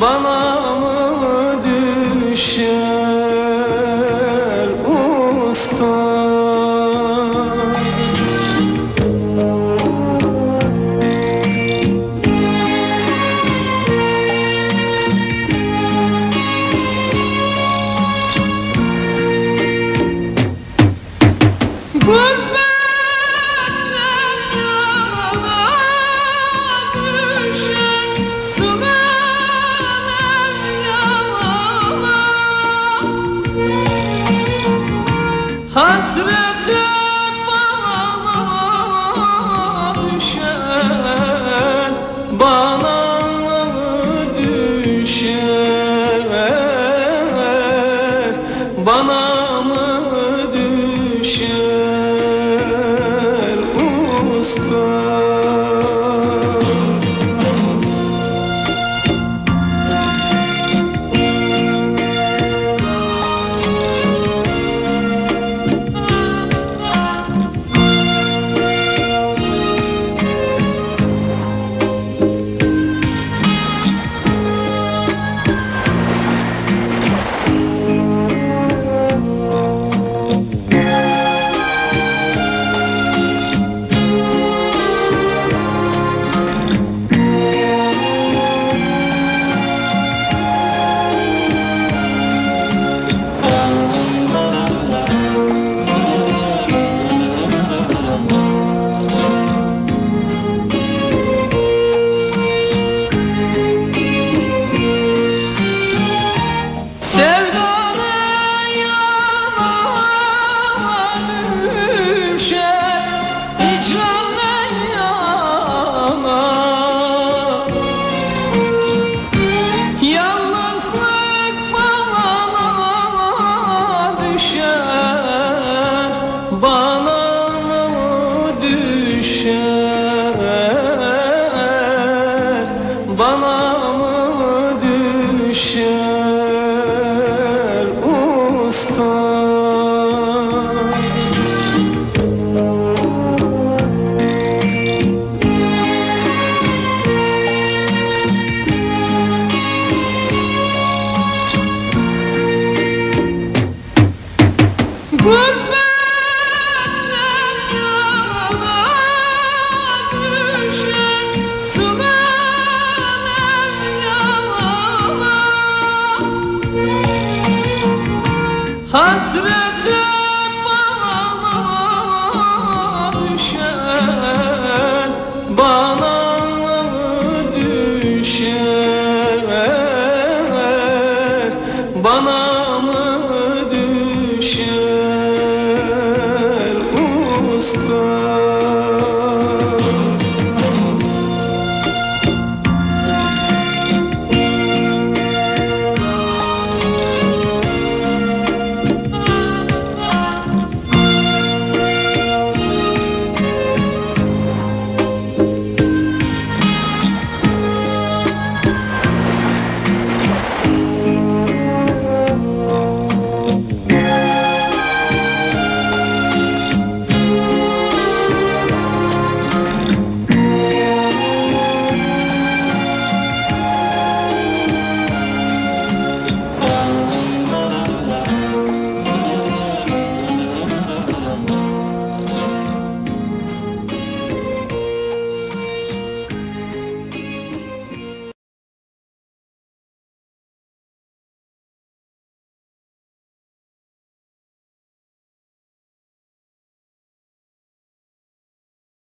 bana mı düşer usta? Good hasretim düşer bana düşer? Bana mı düşer? Hasretim bana düşen Bana düşer Bana mı düşer Usta